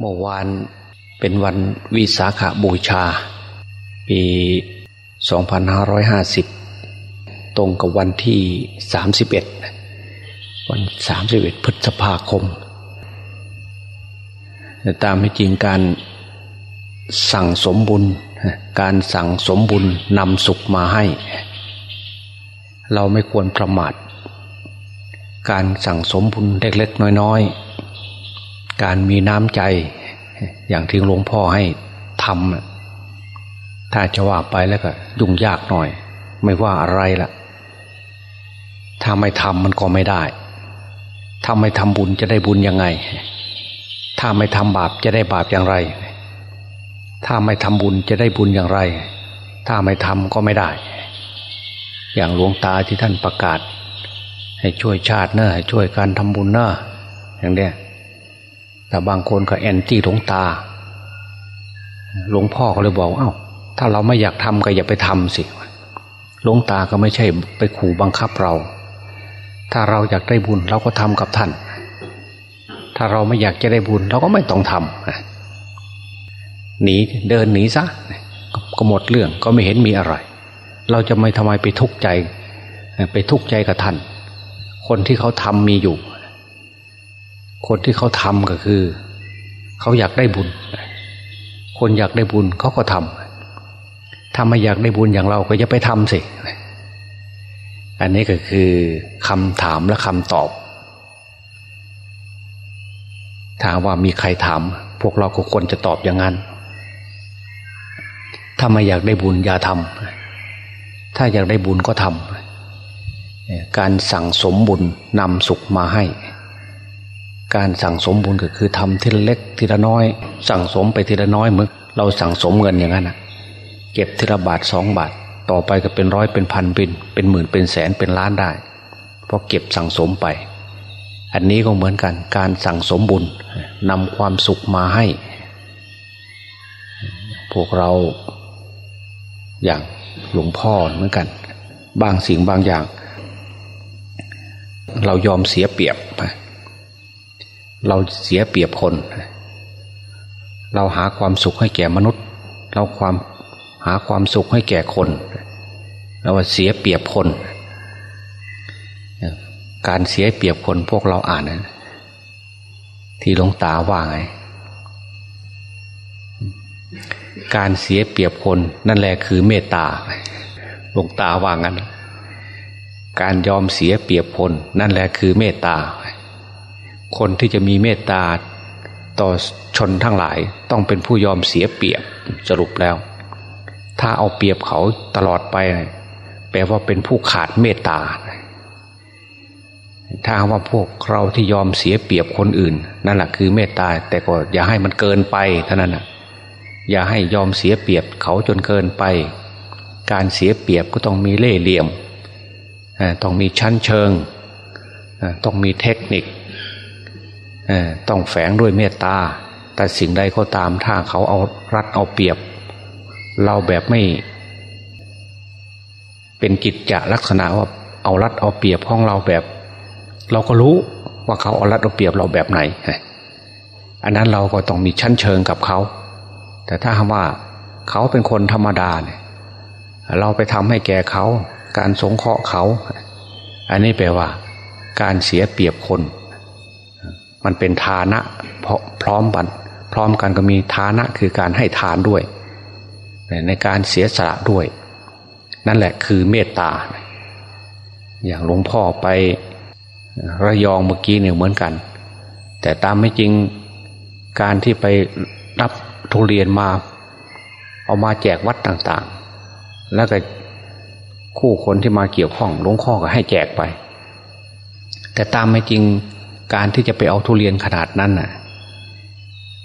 เมื่อวานเป็นวันวิสาขาบูชา ปี 2550 ตรงกับวันที่ 31 วัน 31 พฤษภาคม ตามไม่จริงการสั่งสมบุญ การสั่งสมบุญนำสุขมาให้ เราไม่ควรประมาท การสั่งสมบุญเล็กๆน้อยๆ การมีน้ำใจ อย่างที่หลวงพ่อให้ทำถ้าจะว่าไปแล้วก็ยุ่งยากหน่อย ไม่ว่าอะไรละถ้าไม่ทำมันก็ไม่ได้ ถ้าไม่ทำบุญจะได้บุญยังไง ถ้าไม่ทำบาปจะได้บาปอย่างไร ถ้าไม่ทำบุญจะได้บุญอย่างไร ถ้าไม่ทำก็ไม่ได้ อย่างหลวงตาที่ท่านประกาศ ให้ช่วยชาติเนอะให้ช่วยการทำบุญเนอะอย่างเนี้ย แต่บางคนก็แอนตี้หลวงตา หลวงพ่อก็เลยบอกเอ้า ถ้าเราไม่อยากทำก็อย่าไปทำสิหลวงตาก็ไม่ใช่ไปขู่บังคับเรา ถ้าเราอยากได้บุญเราก็ทำกับท่าน ถ้าเราไม่อยากจะได้บุญเราก็ไม่ต้องทำหนีเดินหนีซะก็หมดเรื่องก็ไม่เห็นมีอะไร เราจะไม่ทำไมไปทุกข์ใจ ไปทุกข์ใจกับท่าน คนที่เขาทำมีอยู่ คนที่เขาทำก็คือ เขาอยากได้บุญ คนอยากได้บุญเขาก็ทำถ้าไม่อยากได้บุญอย่างเราก็อย่าไปทำสิ อันนี้ก็คือคำถามและคำตอบ ถามว่ามีใครถาม พวกเราก็ควรจะตอบอย่างนั้น ถ้าไม่อยากได้บุญอย่าทำถ้าอยากได้บุญก็ทำการสั่งสมบุญนำสุขมาให้ การสั่งสมบุญก็คือทำทีละเล็กทีละน้อย สั่งสมไปทีละน้อยเหมือนเราสั่งสมเงินอย่างนั้นนะเก็บทีละบาทสองบาท ต่อไปก็เป็นร้อยเป็นพันเป็นเป็นหมื่นเป็นแสนเป็นล้านได้เพราะเก็บสั่งสมไป อันนี้ก็เหมือนกันการสั่งสมบุญนำความสุขมาให้ พวกเราอย่างหลวงพ่อเหมือนกัน บางสิ่งบางอย่าง เรายอมเสียเปรียบไป เราเสียเปรียบคน เราหาความสุขให้แก่มนุษย์ เราความหาความสุขให้แก่คน เราเสียเปรียบคน การเสียเปรียบคนพวกเราอ่านนะที่หลวงตาว่าไง การเสียเปรียบคนนั่นแหละคือเมตตาหลวงตาว่างั้น การยอมเสียเปรียบคนนั่นแหละคือเมตตา คนที่จะมีเมตตาต่อชนทั้งหลายต้องเป็นผู้ยอมเสียเปรียบสรุปแล้ว ถ้าเอาเปรียบเขาตลอดไป แปลว่าเป็นผู้ขาดเมตตา ถ้าว่าพวกเราที่ยอมเสียเปรียบคนอื่น นั่นแหละคือเมตตา แต่ก็อย่าให้มันเกินไปเท่านั้นนะอย่าให้ยอมเสียเปรียบเขาจนเกินไป การเสียเปรียบก็ต้องมีเล่ห์เหลี่ยมต้องมีชั้นเชิง ต้องมีเทคนิค ต้องแฝงด้วยเมตตา แต่สิ่งใดก็ตามถ้าเขาเอารัดเอาเปรียบ เราแบบไม่ เป็นกิจจะลักษณะว่าเอารัดเอาเปรียบของเราแบบ เราก็รู้ว่าเขาเอารัดเอาเปรียบเราแบบไหน อันนั้นเราก็ต้องมีชั้นเชิงกับเขา แต่ถ้าว่าเขาเป็นคนธรรมดาเนี่ยเราไปทำให้แก่เขา การสงเคราะห์เขา อันนี้แปลว่า การเสียเปรียบคน มันเป็นทานะพร้อมกันพร้อมกันก็มีทานะคือการให้ทานด้วย ในการเสียสละด้วย นั่นแหละคือเมตตา อย่างหลวงพ่อไประยองเมื่อกี้เนี่ยเหมือนกัน แต่ตามไม่จริงการที่ไปรับทุเรียนมา เอามาแจกวัดต่างๆ แล้วก็คู่คนที่มาเกี่ยวข้องหลวงพ่อก็ให้แจกไป แต่ตามไม่จริง การที่จะไปเอาทุเรียนขนาดนั้นน่ะ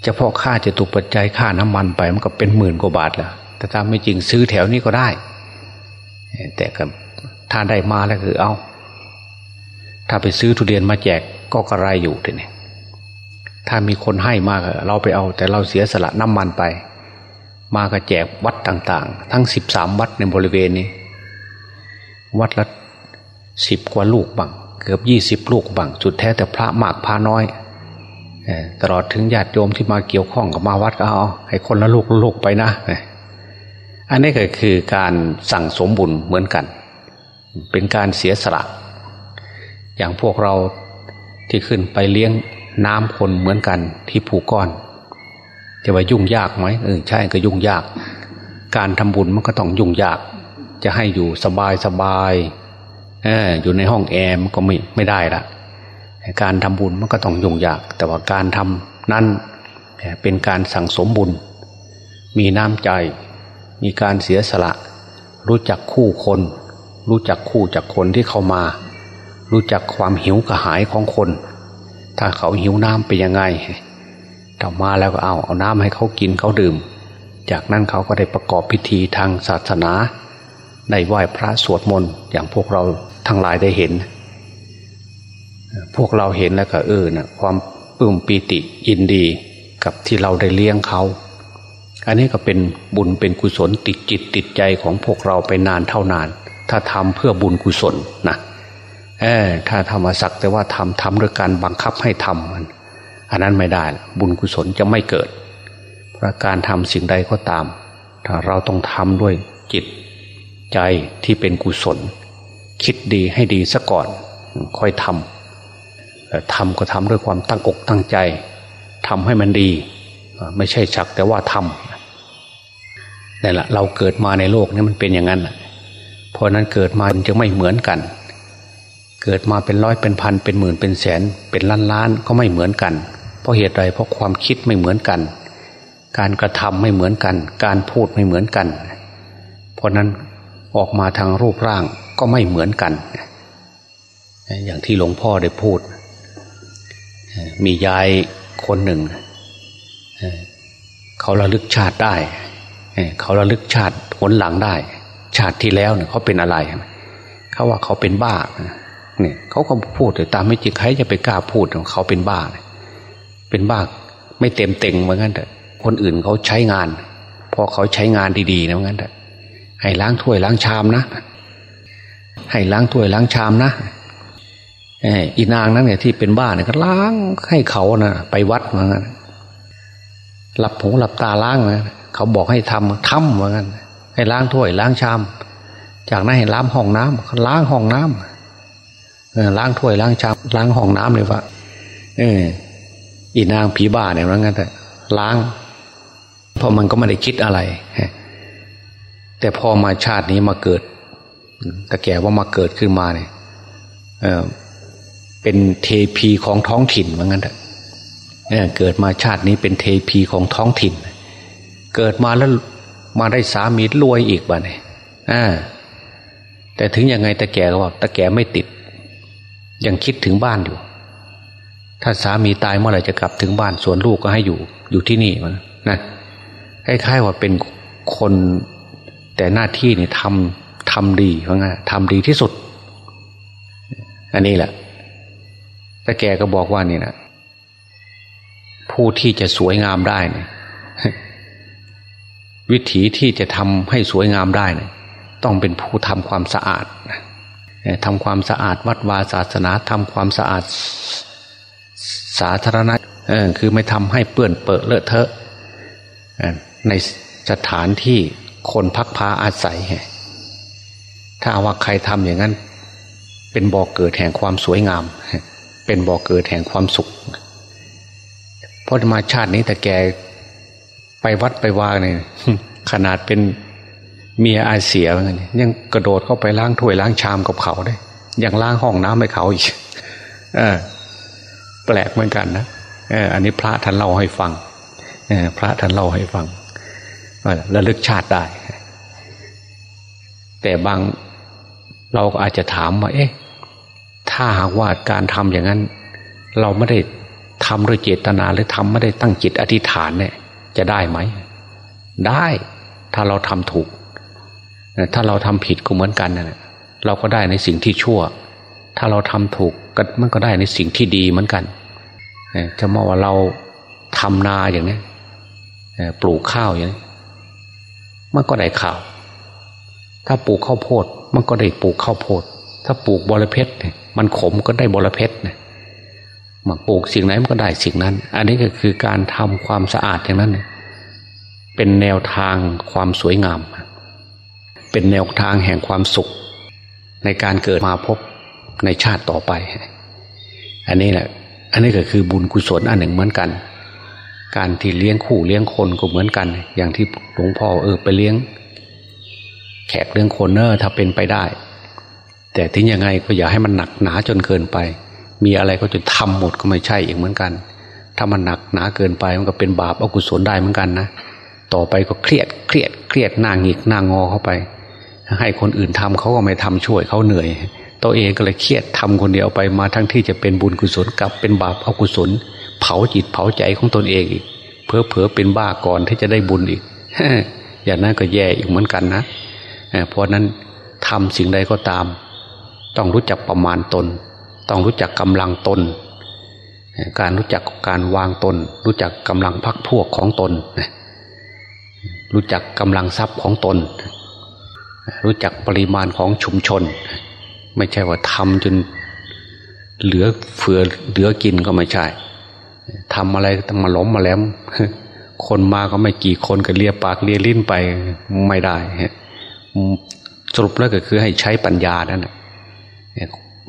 เฉพาะค่าจะตุปัจจัยค่าน้ำมันไปมันก็เป็นหมื่นกว่าบาทแล้วแต่ถ้าไม่จริงซื้อแถวนี้ก็ได้ แต่ก็ถ้าได้มาแล้วคือเอาถ้าไปซื้อทุเรียนมาแจกก็กระไรอยู่ทีนี้ถ้ามีคนให้มากเราไปเอา แต่เราเสียสละน้ำมันไป มาก็แจกวัดต่าง ๆ ทั้งสิบสามวัดในบริเวณนี้ วัดละสิบกว่าลูกบ้าง เกือบยี่สิบลูกบังจุดแท้แต่พระมากพระน้อยตลอดถึงญาติโยมที่มาเกี่ยวข้องกับมาวัดก็เอาให้คนละลูกลูกไปนะ อันนี้ก็คือการสั่งสมบุญเหมือนกัน เป็นการเสียสละ อย่างพวกเราที่ขึ้นไปเลี้ยงน้ำคนเหมือนกันที่ผูกก้อนจะว่ายุ่งยากไหมเออใช่ก็ยุ่งยาก การทำบุญมันก็ต้องยุ่งยาก จะให้อยู่สบายสบาย ออยู่ในห้องแอร์มันก็ไม่ไม่ได้ละการทำบุญมันก็ต้องยุ่งยาก แต่ว่าการทำนั้นเป็นการสั่งสมบุญ มีน้ำใจ มีการเสียสละ รู้จักคู่คน รู้จักคู่จากคนที่เข้ามา รู้จักความหิวกระหายของคน ถ้าเขาหิวน้ำเป็นยังไงถ้ามาแล้วก็เอาเอาน้ำให้เขากินเขาดื่ม จากนั้นเขาก็ได้ประกอบพิธีทางศาสนาได้ไหว้พระสวดมนต์อย่างพวกเรา ทั้งหลายได้เห็น พวกเราเห็นแล้วก็เออนะความปลื้มปีติยินดีกับที่เราได้เลี้ยงเขาอันนี้ก็เป็นบุญเป็นกุศลติดจิตติดใจของพวกเราไปนานเท่านาน ถ้าทำเพื่อบุญกุศลนะเออถ้าทำมาสักแต่ว่าทำทำด้วยการบังคับให้ทำมันอันนั้นไม่ได้ บุญกุศลจะไม่เกิด เพราะการทำสิ่งใดก็ตาม ถ้าเราต้องทำด้วยจิตใจที่เป็นกุศล คิดดีให้ดีซะก่อน ค่อยทำทำก็ทำด้วยความตั้งอกตั้งใจทำให้มันดี ไม่ใช่ชักแต่ว่าทำนี่แหละเราเกิดมาในโลกนี้มันเป็นอย่างนั้นเพราะนั้นเกิดมาจะไม่เหมือนกัน เกิดมาเป็นร้อยเป็นพันเป็นหมื่นเป็นแสน เป็นล้านล้านก็ไม่เหมือนกัน เพราะเหตุใดเพราะความคิดไม่เหมือนกัน การกระทำไม่เหมือนกัน การพูดไม่เหมือนกัน เพราะนั้นออกมาทางรูปร่าง ก็ไม่เหมือนกัน อย่างที่หลวงพ่อได้พูด มียายคนหนึ่ง เขาระลึกชาติได้ เขาระลึกชาติผลหลังได้ ชาติที่แล้วเนี่ยเขาเป็นอะไร เขาว่าเขาเป็นบ้าเนี่ยเขาก็พูดแต่ตามไม่จริงใครจะไปกล้าพูดของเขาเป็นบ้า เป็นบ้าไม่เต็มเต็งเหมือนกันแต่คนอื่นเขาใช้งาน พอเขาใช้งานดีๆนะเหมือนกันแต่ให้ล้างถ้วยล้างชามนะ ให้ล้างถ้วยล้างชามนะอีนางนั้นเนี่ยที่เป็นบ้าเนี่ยก็ล้างให้เขานะไปวัดเหมือนกันหลับหูหลับตาล้างนะเขาบอกให้ทำทำเหมือนกันให้ล้างถ้วยล้างชาม จากนั้นให้ล้างห้องน้ำล้างห้องน้ำล้างถ้วยล้างชามล้างห้องน้ำเลยว่าเอออีนางผีบ้าเนี่ยเหมือนกันแต่ล้างเพราะมันก็ไม่ได้คิดอะไรแต่พอมาชาตินี้มาเกิด แต่แก่ว่ามาเกิดขึ้นมาเนี่ยเป็นเทพีของท้องถิ่นเหมือนกันเนี่ยเกิดมาชาตินี้เป็นเทพีของท้องถิ่น เกิดมาแล้วมาได้สามีรวยอีกบ้านี่อ่าแต่ถึงยังไงตะแก่ก็บอกตะแก่ไม่ติด ยังคิดถึงบ้านอยู่ ถ้าสามีตายเมื่อไหร่จะกลับถึงบ้านส่วนลูกก็ให้อยู่อยู่ที่นี่มันนะคล้ายๆว่าเป็นคนแต่หน้าที่เนี่ยทำ ทำดีว่างั้นทำดีที่สุด อันนี้แหละแต่แกก็บอกว่านี่นะผู้ที่จะสวยงามได้นี่วิถีที่จะทำให้สวยงามได้นี่ต้องเป็นผู้ทำความสะอาดทำความสะอาดวัดวาศาสนาทำความสะอาดสาธารณะคือไม่ทำให้เปื้อนเปื้อเลอะเทอะในสถานที่คนพักพาอาศัย ถ้าว่าใครทำอย่างนั้น เป็นบ่อกเกิดแห่งความสวยงาม เป็นบ่อเกิดแห่งความสุขเพราะมาชาตินี้แต่แกไปวัดไปวางเนี่ยขนาดเป็นเมียอาเสียมันยังกระโดดเข้าไปล้างถ้วยล้างชามกับเขาได้ยังล้างห้องน้ำให้เขาอีกเออ แปลกเหมือนกันนะเอออันนี้พระท่านเล่าให้ฟังเออพระท่านเล่าให้ฟังระลึกชาติได้ แต่บาง เราก็อาจจะถามว่า เอ๊ะ ถ้าหากว่าการทำอย่างนั้น เราไม่ได้ทำด้วยเจตนาหรือทำไม่ได้ตั้งจิตอธิษฐานเนี่ย จะได้ไหม ได้ถ้าเราทำถูก ถ้าเราทำผิดก็เหมือนกันนะเราก็ได้ในสิ่งที่ชั่ว ถ้าเราทำถูกก็มันก็ได้ในสิ่งที่ดีเหมือนกันจะมาว่าเราทำนาอย่างนี้ปลูกข้าวอย่างนี้มันก็ได้ข้าว ถ้าปลูกข้าวโพดมันก็ได้ปลูกข้าวโพด ถ้าปลูกบอระเพ็ดเนี่ยมันขมก็ได้บระเพชรเนี่ยมาปลูกสิ่งไหนมันก็ได้สิ่งนั้น อันนี้ก็คือการทำความสะอาดอย่างนั้น เป็นแนวทางความสวยงาม เป็นแนวทางแห่งความสุข ในการเกิดมาพบในชาติต่อไป อันนี้แหละ อันนี้ก็คือบุญกุศลอันหนึ่งเหมือนกัน การที่เลี้ยงคู่เลี้ยงคนก็เหมือนกัน อย่างที่หลวงพ่อเออไปเลี้ยง แขกเลี้ยงคนเนอร์ถ้าเป็นไปได้ แต่ถึงยังไงก็อย่าให้มันหนักหนาจนเกินไป มีอะไรก็จะทำหมดก็ไม่ใช่อีกเหมือนกัน ถ้ามันหนักหนาเกินไปมันก็เป็นบาปอกุศลได้เหมือนกันนะต่อไปก็เครียดเครียดเครียดหน้าหงิกหน้างอเข้าไป ให้คนอื่นทำเขาก็ไม่ทำช่วยเขาเหนื่อย ตัวเองก็เลยเครียดทำคนเดียวไปมาทั้งที่จะเป็นบุญกุศลกับเป็นบาปอกุศล เผาจิตเผาใจของตนเองอีกเพอเพอเป็นบ้าก่อนที่จะได้บุญอีกอย่างนั้นก็แย่อีกเหมือนกันนะ เพราะนั้นทำสิ่งใดก็ตาม ต้องรู้จักประมาณตน ต้องรู้จักกำลังตน การรู้จักการวางตน รู้จักกำลังพักพวกของตน รู้จักกำลังทรัพย์ของตน รู้จักปริมาณของชุมชน ไม่ใช่ว่าทำจนเหลือเฟือเหลือกินก็ไม่ใช่ทำอะไรต้องมาล้มมาแล้วคนมาก็ไม่กี่คนก็เลียปากเลียลิ้นไปไม่ได้ รุปแล้วก็คือให้ใช้ปัญญานั่นแหละ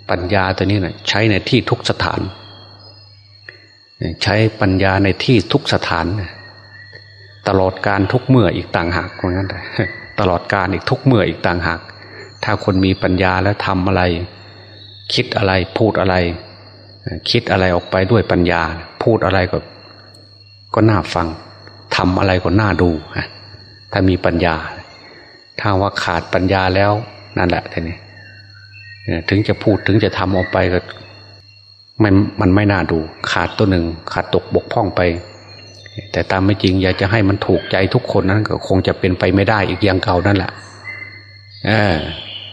ปัญญาตัวนี้นะใช้ในที่ทุกสถาน ใช้ปัญญาในที่ทุกสถาน ตลอดการทุกเมื่ออีกต่างหากเหมือนกันตลอดการอีกทุกเมื่ออีกต่างหาก ถ้าคนมีปัญญาแล้วทำอะไร คิดอะไรพูดอะไร คิดอะไรออกไปด้วยปัญญา พูดอะไรก็ ก็น่าฟังทำอะไรก็น่าดูถ้ามีปัญญา ถ้าว่าขาดปัญญาแล้วนั่นแหละทีนี้ถึงจะพูดถึงจะทำออกไปก็มันมันไม่น่าดู ขาดตัวหนึ่งขาดตกบกพร่องไป แต่ตามไม่จริง อยากจะให้มันถูกใจทุกคนนั้นก็คงจะเป็นไปไม่ได้อีกอย่างเก่านั่นแหละเออ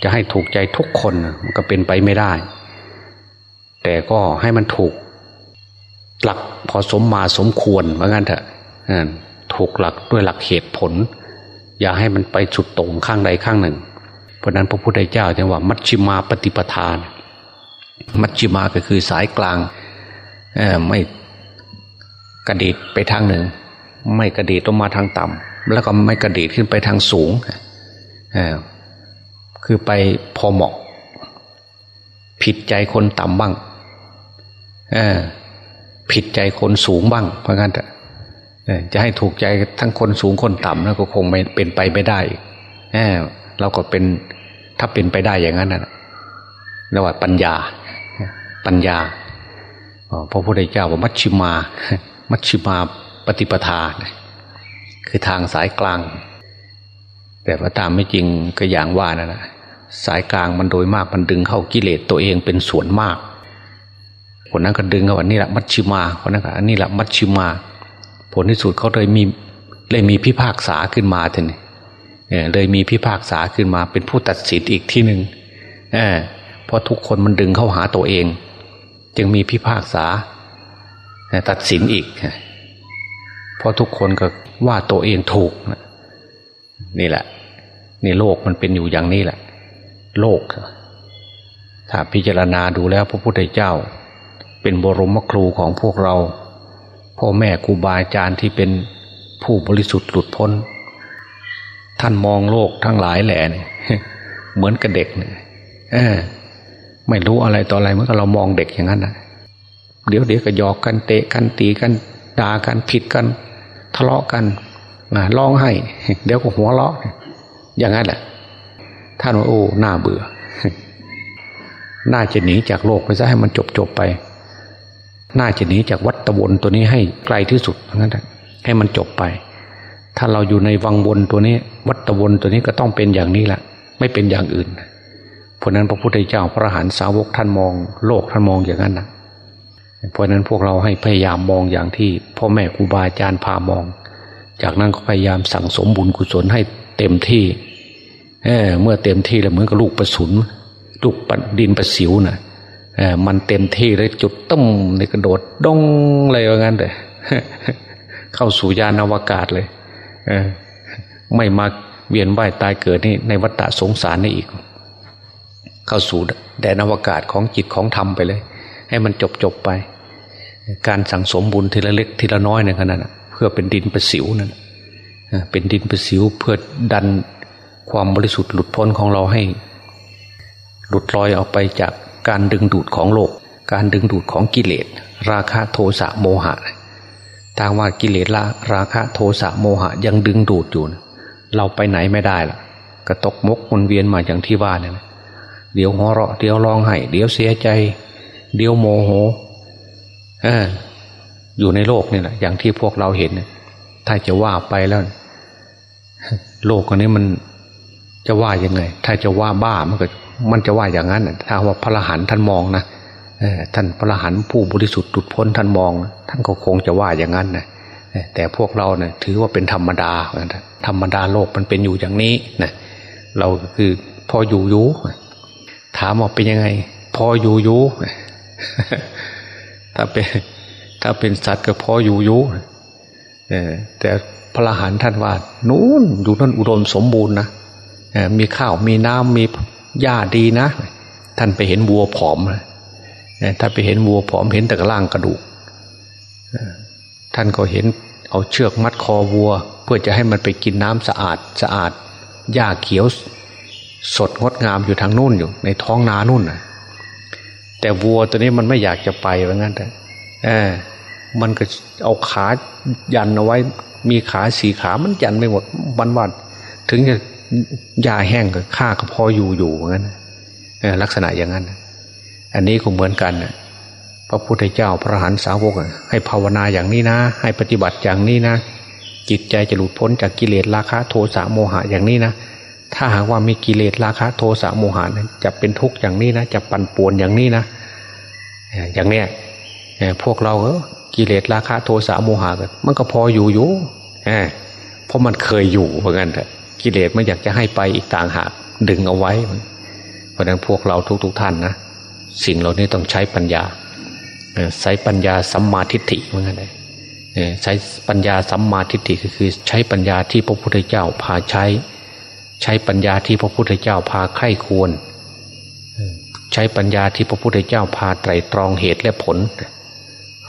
จะให้ถูกใจทุกคนมันก็เป็นไปไม่ได้ แต่ก็ให้มันถูก หลักพอสมมาสมควรว่างั้นเถอะถูกหลักด้วยหลักเหตุผล อย่าให้มันไปสุดตรงข้างใดข้างหนึ่ง เพราะนั้นพระพุทธเจ้าจะว่า มัชชิมาปฏิปทาน มัชชิมาก็คือสายกลางไม่กระดิดไปทางหนึ่ง ไม่กระดิดลงมาทางต่ำแล้วก็ไม่กระดิดขึ้นไปทางสูงคือไปพอเหมาะ ผิดใจคนต่ำบ้างผิดใจคนสูงบ้าง เพราะงั้น จะให้ถูกใจทั้งคนสูงคนต่ำนะก็คงไม่เป็นไปไม่ได้เออเราก็เป็นถ้าเป็นไปได้อย่างนั้นนะเรียกว่าปัญญา ปัญญาพระพุทธเจ้าว่ามัชชิมา มัชชิมาปฏิปทา คือทางสายกลาง แต่ว่าตามไม่จริงก็อย่างว่านั่นะสายกลางมันโดยมากมันดึงเข้ากิเลสตัวเองเป็นส่วนมาก คนนั้นก็ดึงเข้าอันนี้แหละมัชชิมาคนนั้นก็อันนี้แหละมัชชิมา ผลที่สุดเขาเลยมีเลยมีพิพากษาขึ้นมาทีนี้เลยมีพิพากษาขึ้นมาเป็นผู้ตัดสินอีกที่หนึ่งเพราะทุกคนมันดึงเข้าหาตัวเอง จึงมีพิพากษาตัดสินอีกเพราะทุกคนก็ว่าตัวเองถูกนี่แหละนี่โลกมันเป็นอยู่อย่างนี้แหละ โลก ถ้าพิจารณาดูแล้วพระพุทธเจ้า เป็นบรมครูของพวกเรา พ่อแม่ครูบาอาจารย์ที่เป็นผู้บริสุทธิ์หลุดพ้น ท่านมองโลกทั้งหลายแหล่เนี่ยเหมือนกับเด็กเนี่ยเออ ไม่รู้อะไรต่ออะไรเมื่อเรามองเด็กอย่างนั้นนะเดี๋ยวเดี๋ยวก็หยอกกันเตะกันตีกันด่ากันผิดกัน ทะเลาะกันร้องไห้เดี๋ยวก็หัวเราะอย่างนั้นแหละท่านว่าโอ้หน้าเบื่อ น่าจะหนีจากโลกไปซะให้มันจบจบไป น่าจะหนีจากวัฏวนตัวนี้ให้ไกลที่สุดงั้นให้มันจบไป ถ้าเราอยู่ในวังวนตัวนี้ วัฏวนตัวนี้ก็ต้องเป็นอย่างนี้แหละไม่เป็นอย่างอื่นเพราะนั้นพระพุทธเจ้าพระหันสาวกท่านมอง โลกท่านมองอย่างนั้นนะเพราะนั้นพวกเราให้พยายามมองอย่างที่พ่อแม่ครูบาอาจารย์พามอง จากนั้นก็พยายามสั่งสมบุญกุศลให้เต็มที่เเมื่อเต็มที่แล้วเหมือนกับลูกประสุนลูกดดินประสิวนะ่ะ มันเต็มที่เลยจุดต้มในกระโดดดงอะไรว่างั้นเลยเข้าสู่ยานอวกาศเลยเไม่มาเวียนว่ายตายเกิดนี่ในวัฏฏะสงสารนี่อีก เข้าสู่แดนอวกาศของจิตของธรรมไปเลย ให้มันจบจบไป การสั่งสมบุญทีละเล็กทีละน้อยในขณะเพื่อเป็นดินประสิวนั่นเป็นดินประสิวเพื่อดันความบริสุทธิ์หลุดพ้นของเราให้ หลุดลอยออกไปจาก การดึงดูดของโลก การดึงดูดของกิเลส ราคะโทสะโมหะทางว่ากิเลสละราคะโทสะโมหะยังดึงดูดอยู่เราไปไหนไม่ได้ล่ะกระตกมกวนเวียนมาอย่างที่ว่าเนี่ยเดี๋ยวหัวเราะเดี๋ยวร้องไห้เดี๋ยวเสียใจ เดี๋ยวโมโหออยู่ในโลกนี่แหละอย่างที่พวกเราเห็นถ้าจะว่าไปแล้ว โลกอันนี้มันจะว่ายังไง ถ้าจะว่าบ้ามันก็ มันจะว่าอย่างนั้นถ้าว่าพระหันท่านมองนะท่านพระหันผู้บริสุทธิ์ดุดพ้นท่านมอง ท่านก็คงจะว่าอย่างนั้นนะแต่พวกเราเนะ่ยถือว่าเป็นธรรมดา ธรรมดาโลกมันเป็นอยู่อย่างนี้นะเราคือพออยู่ยุถามว่าเป็นยังไง พออยู่ยุถ้าเป็นถ้าเป็นสัตว์ก็พออยู่ยุแต่พระหันท่านว่า นู้นอยู่นั่นอุดมสมบูรณ์นะมีข้าวมีน้ำมี หญ้าดีนะ ท่านไปเห็นวัวผอมถ้าไปเห็นวัวผอมเห็นแต่กระล่างกระดูกท่านก็เห็นเอาเชือกมัดคอวัว เพื่อจะให้มันไปกินน้ำสะอาดสะอาดหญ้าเขียว สดงดงามอยู่ทางนู่นอยู่ ในท้องนานู่นนะแต่วัวตัวนี้มันไม่อยากจะไปว่างั้นแต่เออมันก็เอาขายันเอาไว้ มีขาสีขามันยันไม่หมดวันวันถึงจะ ยาแห้งก็ฆ่าก็พออยู่อยู่เหมือนกันลักษณะอย่างนั้น อันนี้ก็เหมือนกันพระพุทธเจ้าพระหันสาวกให้ภาวนาอย่างนี้นะ ให้ปฏิบัติอย่างนี้นะ จิตใจจะหลุดพ้นจากกิเลสราคะโทสะโมหะอย่างนี้นะถ้าหากว่ามีกิเลสราคะโทสะโมหะจะเป็นทุกข์อย่างนี้นะ จะปั่นป่วนอย่างนี้นะอย่างเนี้ยพวกเราเออกิเลสราคะโทสะโมหะมันก็พออยู่อยู่เพราะมันเคยอยู่เหมือนกันแต่ กิเลสไม่อยากจะให้ไปอีกต่างหากดึงเอาไว้ เพราะนั้นพวกเราทุกๆทท่านนะสิ่งเหล่านี้ต้องใช้ปัญญาใช้ปัญญาสัมมาทิฏฐิเหมือนกันเลยใช้ปัญญาสัมมาทิฏฐิก็คือ ใช้ปัญญาที่พระพุทธเจ้าพาใช้ ใช้ปัญญาที่พระพุทธเจ้าพาไข้ควร ใช้ปัญญาที่พระพุทธเจ้าพาไตรตรองเหตุและผล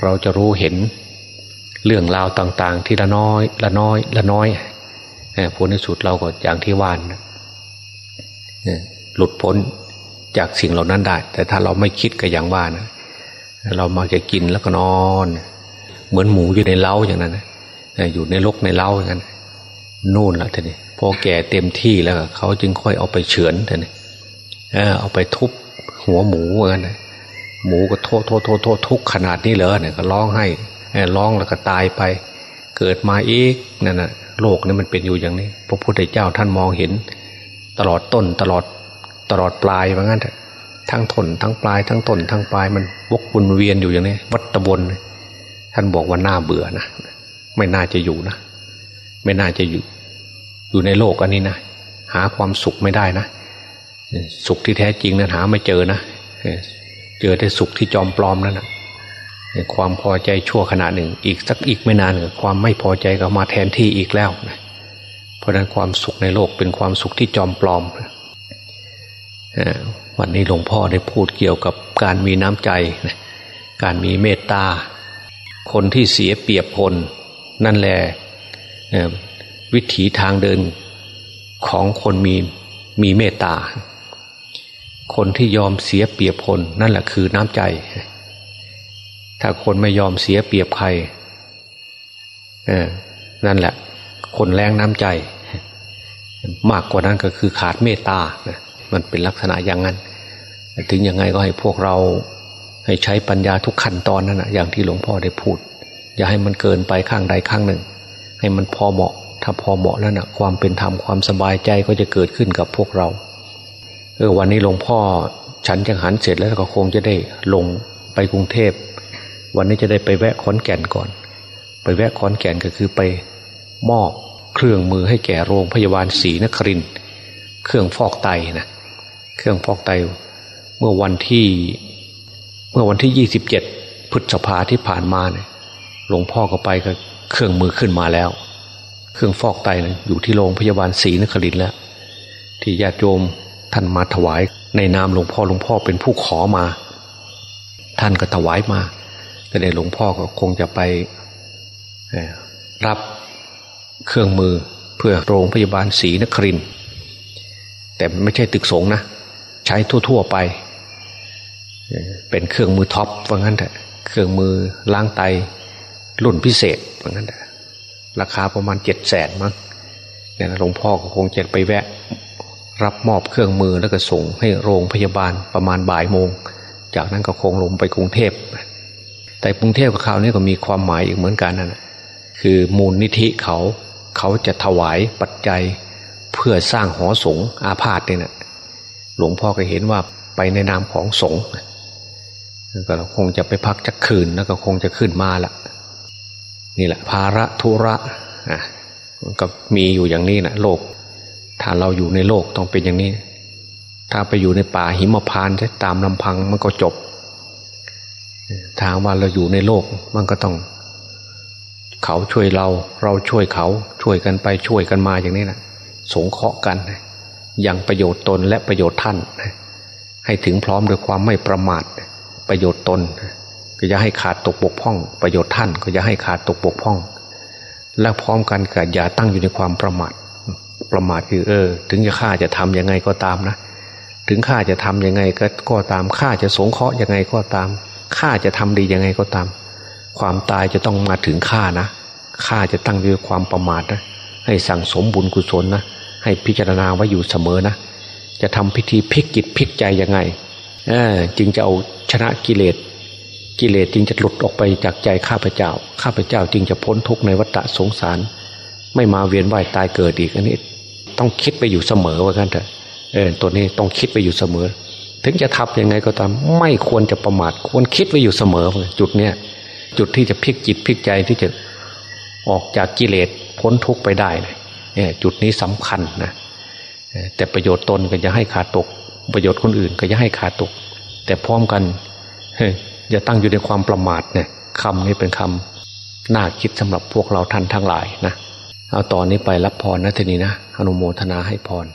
เราจะรู้เห็นเรื่องราวต่างๆ ที่ละน้อยละน้อยละน้อย ผลในสุดเราก็อย่างที่ว่านหลุดพ้นจากสิ่งเหล่านั้นได้ แต่ถ้าเราไม่คิดก็อย่างว่านะเรามาจะกินแล้วก็นอน เหมือนหมูอยู่ในเล้าอย่างนั้นอยู่ในลกในเล้าอย่างนั้นนู่นละท่านี่พอแก่เต็มที่แล้วเขาจึงค่อยเอาไปเฉือนท่านี่เอาไปทุบหัวหมูเหมือนกันหมูก็โทษโทษโทษโทษทุกขนาดนี้เลยเนี่ยก็ร้องให้ร้องแล้วก็ตายไป เกิดมาอีกนั่นน่ะ โลกนี่มันเป็นอยู่อย่างนี้ พระพุทธเจ้าท่านมองเห็น ตลอดต้นตลอดตลอดปลายว่างั้นทั้งต้นทั้งปลาย ทั้งต้นทั้งปลายมันวกวนเวียนอยู่อย่างนี้ วัตบนท่านบอกว่าน่าเบื่อนะไม่น่าจะอยู่นะไม่น่าจะอยู่ อยู่ในโลกอันนี้นะหาความสุขไม่ได้นะสุขที่แท้จริงนั้นหาไม่เจอนะเจอแต่สุขที่จอมปลอมนั่นแนะ ความพอใจชั่วขณะหนึ่ง อีกสักอีกไม่นานความไม่พอใจก็มาแทนที่อีกแล้ว เพราะนั้นความสุขในโลกเป็นความสุขที่จอมปลอมวันนี้หลวงพ่อได้พูดเกี่ยวกับการมีน้ำใจ การมีเมตตา คนที่เสียเปรียบคนนั่นแหละวิถีทางเดินของคนมีมีเมตตา คนที่ยอมเสียเปรียบคนนั่นแหละคือน้ำใจ ถ้าคนไม่ยอมเสียเปรียบใครเออนั่นแหละ คนแรงน้ำใจ มากกว่านั้นก็คือขาดเมตตานะมันเป็นลักษณะอย่างนั้น ถึงยังไงก็ให้พวกเราให้ใช้ปัญญาทุกขั้นตอนนั่นนะอย่างที่หลวงพ่อได้พูด อย่าให้มันเกินไปข้างใดข้างหนึ่ง ให้มันพอเหมาะ ถ้าพอเหมาะแล้วนะความเป็นธรรมความสบายใจก็จะเกิดขึ้นกับพวกเราเออวันนี้หลวงพ่อ ฉันจังหันเสร็จแล้วก็คงจะได้ลงไปกรุงเทพ วันนี้จะได้ไปแวะขอนแก่นก่อน ไปแวะขอนแก่นก็คือไปมอบเครื่องมือให้แก่โรงพยาบาลศรีนครินเครื่องฟอกไตนะเครื่องฟอกไตเมื่อวันที่เมื่อวันที่ยี่สิบเจ็ดพฤษภาที่ผ่านมาเนี่ยหลวงพ่อก็ไปก็เครื่องมือขึ้นมาแล้ว เครื่องฟอกไตนะอยู่ที่โรงพยาบาลศรีนครินแล้ว ที่ญาติโยมท่านมาถวายในนามหลวงพ่อหลวงพ่อเป็นผู้ขอมา ท่านก็ถวายมา แต่ในหลวงพ่อก็คงจะไปรับเครื่องมือเพื่อโรงพยาบาลศรีนครินแต่ไม่ใช่ตึกสงนะใช้ทั่ว ๆไป เป็นเครื่องมือท็อปว่างั้นแต่เครื่องมือล้างไตรุ่นพิเศษว่างั้นแต่ราคาประมาณเจ็ดแสนมั้งเนี่ยหลวงพ่อก็คงจะไปแวะ รับมอบเครื่องมือแล้วก็ส่งให้โรงพยาบาลประมาณบ่ายโมง จากนั้นก็คงลงไปกรุงเทพ แต่กรุงเทพกับคราวนี้ก็มีความหมายอีกเหมือนกันนั่นคือมูลนิธิเขาเขาจะถวายปัจจัยเพื่อสร้างหอสงอาพาธเนี่ยนะหลวงพ่อก็เห็นว่าไปในนามของสงฆ์ก็คงจะไปพักจักคืนแล้วก็คงจะขึ้นมาละนี่แหละภาระธุระอะก็มีอยู่อย่างนี้นะโลก ถ้าเราอยู่ในโลกต้องเป็นอย่างนี้ ถ้าไปอยู่ในป่าหิมพานต์ตามลำพังมันก็จบ ทางว่าเราอยู่ในโลกมันก็ต้อง เขาช่วยเราเราช่วยเขาช่วยกันไปช่วยกันมาอย่างนี้นะสงเคราะห์กันอย่างประโยชน์ตนและประโยชน์ท่าน ให้ถึงพร้อมด้วยความไม่ประมาทประโยชน์ตน ก็อย่าให้ขาดตกบกพร่อง ประโยชน์ท่านก็อย่าให้ขาดตกบกพร่อง และพร้อมกันก็อย่าตั้งอยู่ในความประมาทประมาทคือเออ ถึงจะข้าจะทํำยังไงก็ตามนะ ถึงข้าจะทํำยังไงก็ก็ตามข้าจะสงเคราะห์ยังไงก็ตาม ข้าจะทำดียังไงก็ตาม ความตายจะต้องมาถึงข้านะข้าจะตั้งด้วยความประมาทนะให้สั่งสมบุญกุศลนะให้พิจารณาไว้อยู่เสมอนะ จะทำพิธีพลิกจิตพลิกใจยังไงเออจึงจะเอาชนะกิเลสกิเลสจึงจะหลุดออกไปจากใจข้าพเจ้า ข้าพเจ้าจึงจะพ้นทุกข์ในวัฏสงสาร ไม่มาเวียนว่ายตายเกิดอีกอันนี้ ต้องคิดไปอยู่เสมอว่ากันเถอะเออตัวนี้ต้องคิดไปอยู่เสมอ ถึงจะทำยังไงก็ตาม ไม่ควรจะประมาทควรคิดไว้อยู่เสมอจุดเนี้ยจุดที่จะพลิกจิตพลิกใจที่จะออกจากกิเลสพ้นทุกข์ไปได้เนี่ยจุดนี้สำคัญนะแต่ประโยชน์ตนก็จะให้ขาดตก ประโยชน์คนอื่นก็จะให้ขาดตก แต่พร้อมกันอย่าตั้งอยู่ในความประมาทเนี่ยคำนี้เป็นคำน่าคิดสำหรับพวกเราท่านทั้งหลายนะเอาตอนนี้ไปรับพรนะทีนี้นะอนุโมทนาให้พร